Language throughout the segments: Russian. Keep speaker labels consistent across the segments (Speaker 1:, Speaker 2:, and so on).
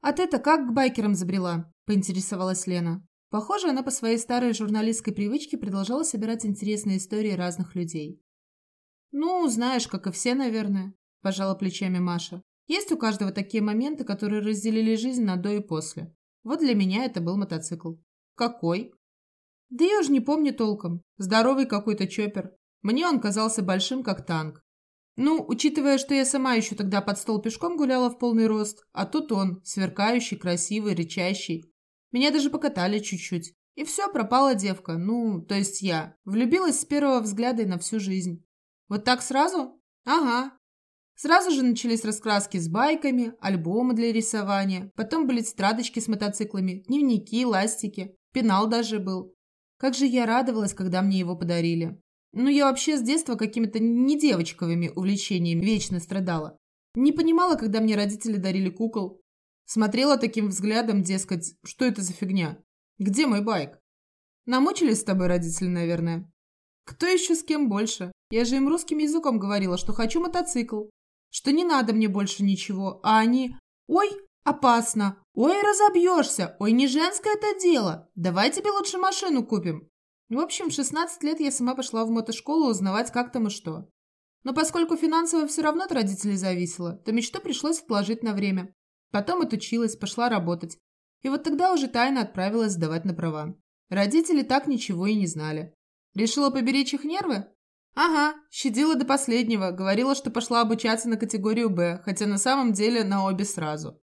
Speaker 1: «А ты-то как к байкерам забрела?» – поинтересовалась Лена. Похоже, она по своей старой журналистской привычке продолжала собирать интересные истории разных людей. «Ну, знаешь, как и все, наверное», – пожала плечами Маша. «Есть у каждого такие моменты, которые разделили жизнь на до и после. Вот для меня это был мотоцикл». «Какой?» «Да я уже не помню толком. Здоровый какой-то чоппер. Мне он казался большим, как танк. Ну, учитывая, что я сама еще тогда под стол пешком гуляла в полный рост, а тут он, сверкающий, красивый, рычащий. Меня даже покатали чуть-чуть. И все, пропала девка, ну, то есть я. Влюбилась с первого взгляда и на всю жизнь. Вот так сразу? Ага. Сразу же начались раскраски с байками, альбомы для рисования, потом были страдочки с мотоциклами, дневники, ластики, пенал даже был. Как же я радовалась, когда мне его подарили. Ну, я вообще с детства какими-то не девочковыми увлечениями вечно страдала. Не понимала, когда мне родители дарили кукол. Смотрела таким взглядом, дескать, что это за фигня? Где мой байк? Намучились с тобой родители, наверное. Кто еще с кем больше? Я же им русским языком говорила, что хочу мотоцикл. Что не надо мне больше ничего. А они... Ой, опасно. Ой, разобьешься. Ой, не женское это дело. Давай тебе лучше машину купим. В общем, в 16 лет я сама пошла в мотошколу узнавать, как там и что. Но поскольку финансово все равно от родителей зависело, то мечту пришлось вложить на время. Потом отучилась, пошла работать. И вот тогда уже тайно отправилась сдавать на права. Родители так ничего и не знали. Решила поберечь их нервы? Ага, щадила до последнего, говорила, что пошла обучаться на категорию «Б», хотя на самом деле на обе сразу.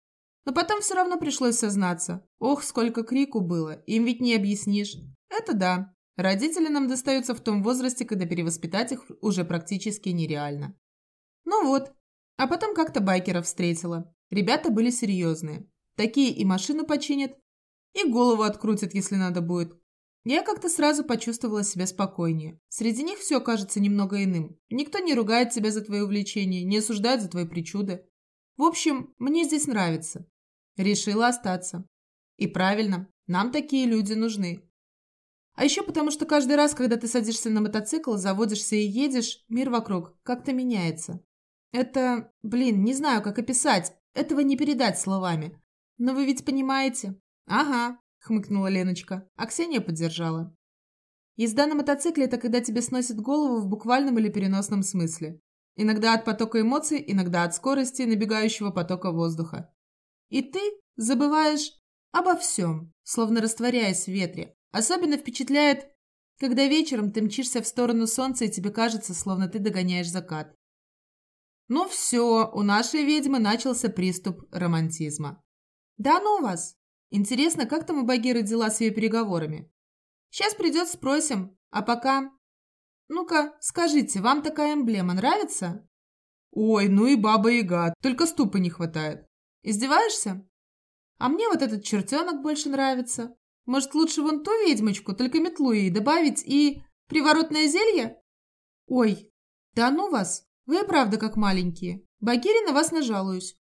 Speaker 1: Но потом все равно пришлось сознаться. Ох, сколько крику было, им ведь не объяснишь. Это да, Родители нам достаются в том возрасте, когда перевоспитать их уже практически нереально. Ну вот. А потом как-то байкеров встретила. Ребята были серьезные. Такие и машину починят, и голову открутят, если надо будет. Я как-то сразу почувствовала себя спокойнее. Среди них все кажется немного иным. Никто не ругает тебя за твои увлечения, не осуждает за твои причуды. В общем, мне здесь нравится. Решила остаться. И правильно, нам такие люди нужны. А еще потому, что каждый раз, когда ты садишься на мотоцикл, заводишься и едешь, мир вокруг как-то меняется. Это, блин, не знаю, как описать, этого не передать словами. Но вы ведь понимаете? Ага, хмыкнула Леночка, а Ксения поддержала. Езда на мотоцикле – это когда тебе сносит голову в буквальном или переносном смысле. Иногда от потока эмоций, иногда от скорости набегающего потока воздуха. И ты забываешь обо всем, словно растворяясь в ветре, Особенно впечатляет, когда вечером ты мчишься в сторону солнца, и тебе кажется, словно ты догоняешь закат. Ну все, у нашей ведьмы начался приступ романтизма. Да ну вас! Интересно, как там у Багиры дела с ее переговорами? Сейчас придет, спросим. А пока... Ну-ка, скажите, вам такая эмблема нравится? Ой, ну и баба-яга, только ступа не хватает. Издеваешься? А мне вот этот чертенок больше нравится. Может, лучше вон ту ведьмочку, только метлу ей добавить и... Приворотное зелье? Ой, да ну вас, вы правда как маленькие. Багири на вас нажалуюсь.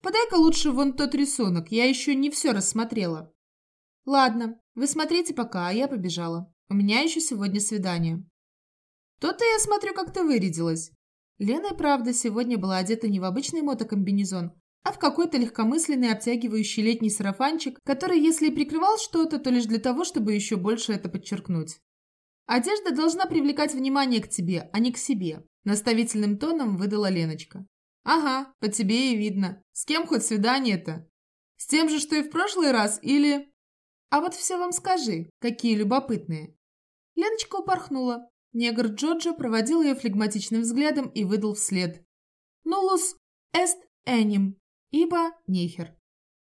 Speaker 1: Подай-ка лучше вон тот рисунок, я еще не все рассмотрела. Ладно, вы смотрите пока, а я побежала. У меня еще сегодня свидание. То-то я смотрю, как ты вырядилась. Лена и правда сегодня была одета не в обычный мотокомбинезон, а в какой-то легкомысленный обтягивающий летний сарафанчик, который, если и прикрывал что-то, то лишь для того, чтобы еще больше это подчеркнуть. «Одежда должна привлекать внимание к тебе, а не к себе», – наставительным тоном выдала Леночка. «Ага, по тебе и видно. С кем хоть свидание-то? С тем же, что и в прошлый раз, или...» «А вот все вам скажи, какие любопытные». Леночка упорхнула. Негр Джоджо проводил ее флегматичным взглядом и выдал вслед. «Нулус эст эним» ибо нехер.